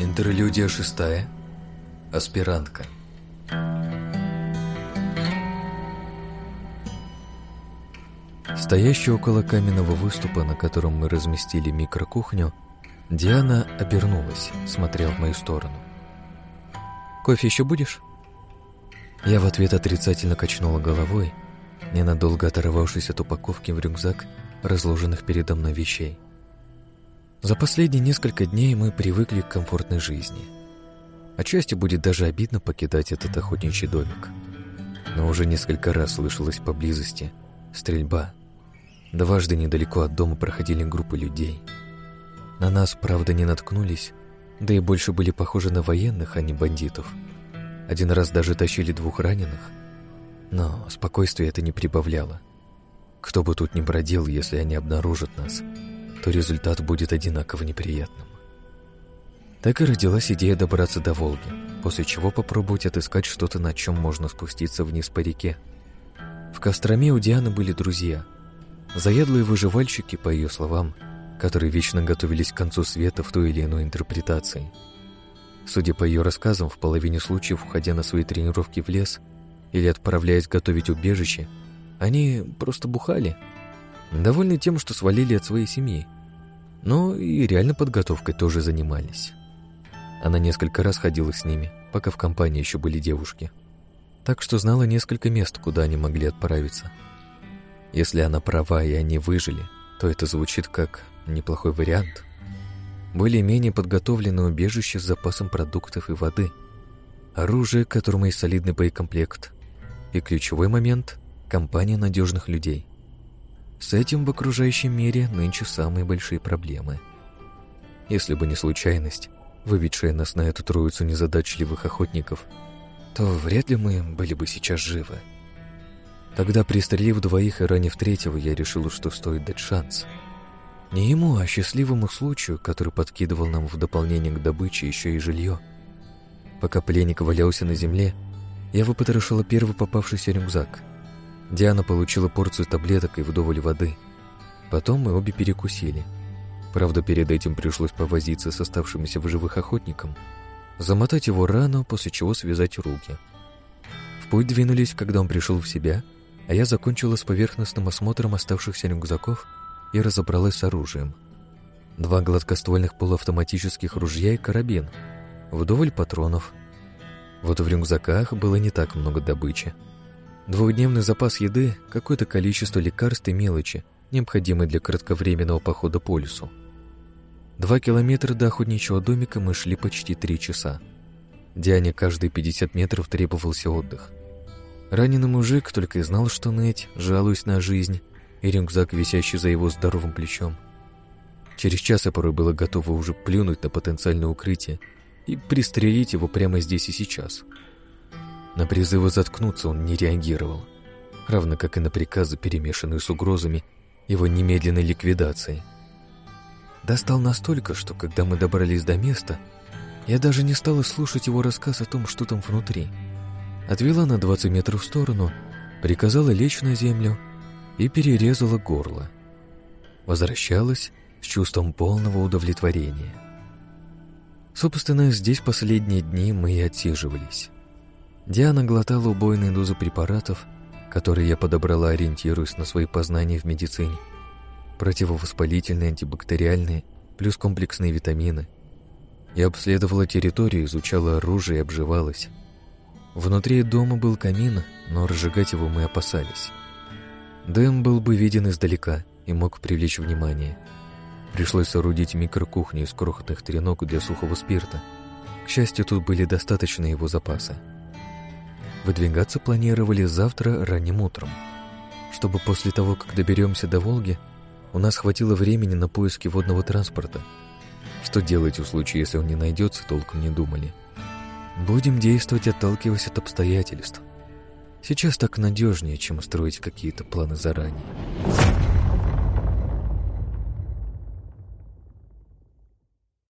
Интерлюдия шестая. Аспирантка. Стоящая около каменного выступа, на котором мы разместили микрокухню, Диана обернулась, смотря в мою сторону. «Кофе еще будешь?» Я в ответ отрицательно качнула головой, ненадолго оторвавшись от упаковки в рюкзак, разложенных передо мной вещей. За последние несколько дней мы привыкли к комфортной жизни. Отчасти будет даже обидно покидать этот охотничий домик. Но уже несколько раз слышалась поблизости стрельба. Дважды недалеко от дома проходили группы людей. На нас, правда, не наткнулись, да и больше были похожи на военных, а не бандитов. Один раз даже тащили двух раненых. Но спокойствие это не прибавляло. Кто бы тут ни бродил, если они обнаружат нас — то результат будет одинаково неприятным. Так и родилась идея добраться до Волги, после чего попробовать отыскать что-то, на чем можно спуститься вниз по реке. В Костроме у Дианы были друзья. Заядлые выживальщики, по ее словам, которые вечно готовились к концу света в той или иной интерпретации. Судя по ее рассказам, в половине случаев, уходя на свои тренировки в лес или отправляясь готовить убежище, они просто бухали – довольны тем, что свалили от своей семьи. Но и реально подготовкой тоже занимались. Она несколько раз ходила с ними, пока в компании еще были девушки. Так что знала несколько мест, куда они могли отправиться. Если она права и они выжили, то это звучит как неплохой вариант. Более-менее подготовленное убежище с запасом продуктов и воды, оружие, которому есть солидный боекомплект, и ключевой момент – компания надежных людей. С этим в окружающем мире нынче самые большие проблемы. Если бы не случайность, выведшая нас на эту троицу незадачливых охотников, то вряд ли мы были бы сейчас живы. Тогда, пристрелив двоих и ранив третьего, я решил, что стоит дать шанс. Не ему, а счастливому случаю, который подкидывал нам в дополнение к добыче еще и жилье. Пока пленник валялся на земле, я выпотрошила первый попавшийся рюкзак — Диана получила порцию таблеток и вдоволь воды. Потом мы обе перекусили. Правда, перед этим пришлось повозиться с оставшимися в живых охотником, замотать его рану, после чего связать руки. В путь двинулись, когда он пришел в себя, а я закончила с поверхностным осмотром оставшихся рюкзаков и разобралась с оружием. Два гладкоствольных полуавтоматических ружья и карабин, вдоволь патронов. Вот в рюкзаках было не так много добычи. Двухдневный запас еды, какое-то количество лекарств и мелочи, необходимые для кратковременного похода по лесу. Два километра до охотничьего домика мы шли почти три часа. Диане каждые 50 метров требовался отдых. Раненый мужик только и знал, что ныть, жалуясь на жизнь, и рюкзак, висящий за его здоровым плечом. Через час я порой было готово уже плюнуть на потенциальное укрытие и пристрелить его прямо здесь и сейчас — на призывы заткнуться он не реагировал, равно как и на приказы, перемешанные с угрозами его немедленной ликвидации. Достал настолько, что когда мы добрались до места, я даже не стала слушать его рассказ о том, что там внутри. Отвела на 20 метров в сторону, приказала лечь на землю и перерезала горло. Возвращалась с чувством полного удовлетворения. Собственно, здесь последние дни мы и отсиживались. Диана глотала убойные дозы препаратов, которые я подобрала, ориентируясь на свои познания в медицине. Противовоспалительные, антибактериальные, плюс комплексные витамины. Я обследовала территорию, изучала оружие и обживалась. Внутри дома был камин, но разжигать его мы опасались. Дым был бы виден издалека и мог привлечь внимание. Пришлось соорудить микрокухню из крохотных треног для сухого спирта. К счастью, тут были достаточные его запасы. Выдвигаться планировали завтра ранним утром, чтобы после того, как доберемся до Волги, у нас хватило времени на поиски водного транспорта. Что делать в случае, если он не найдется, толком не думали. Будем действовать, отталкиваясь от обстоятельств. Сейчас так надежнее, чем строить какие-то планы заранее.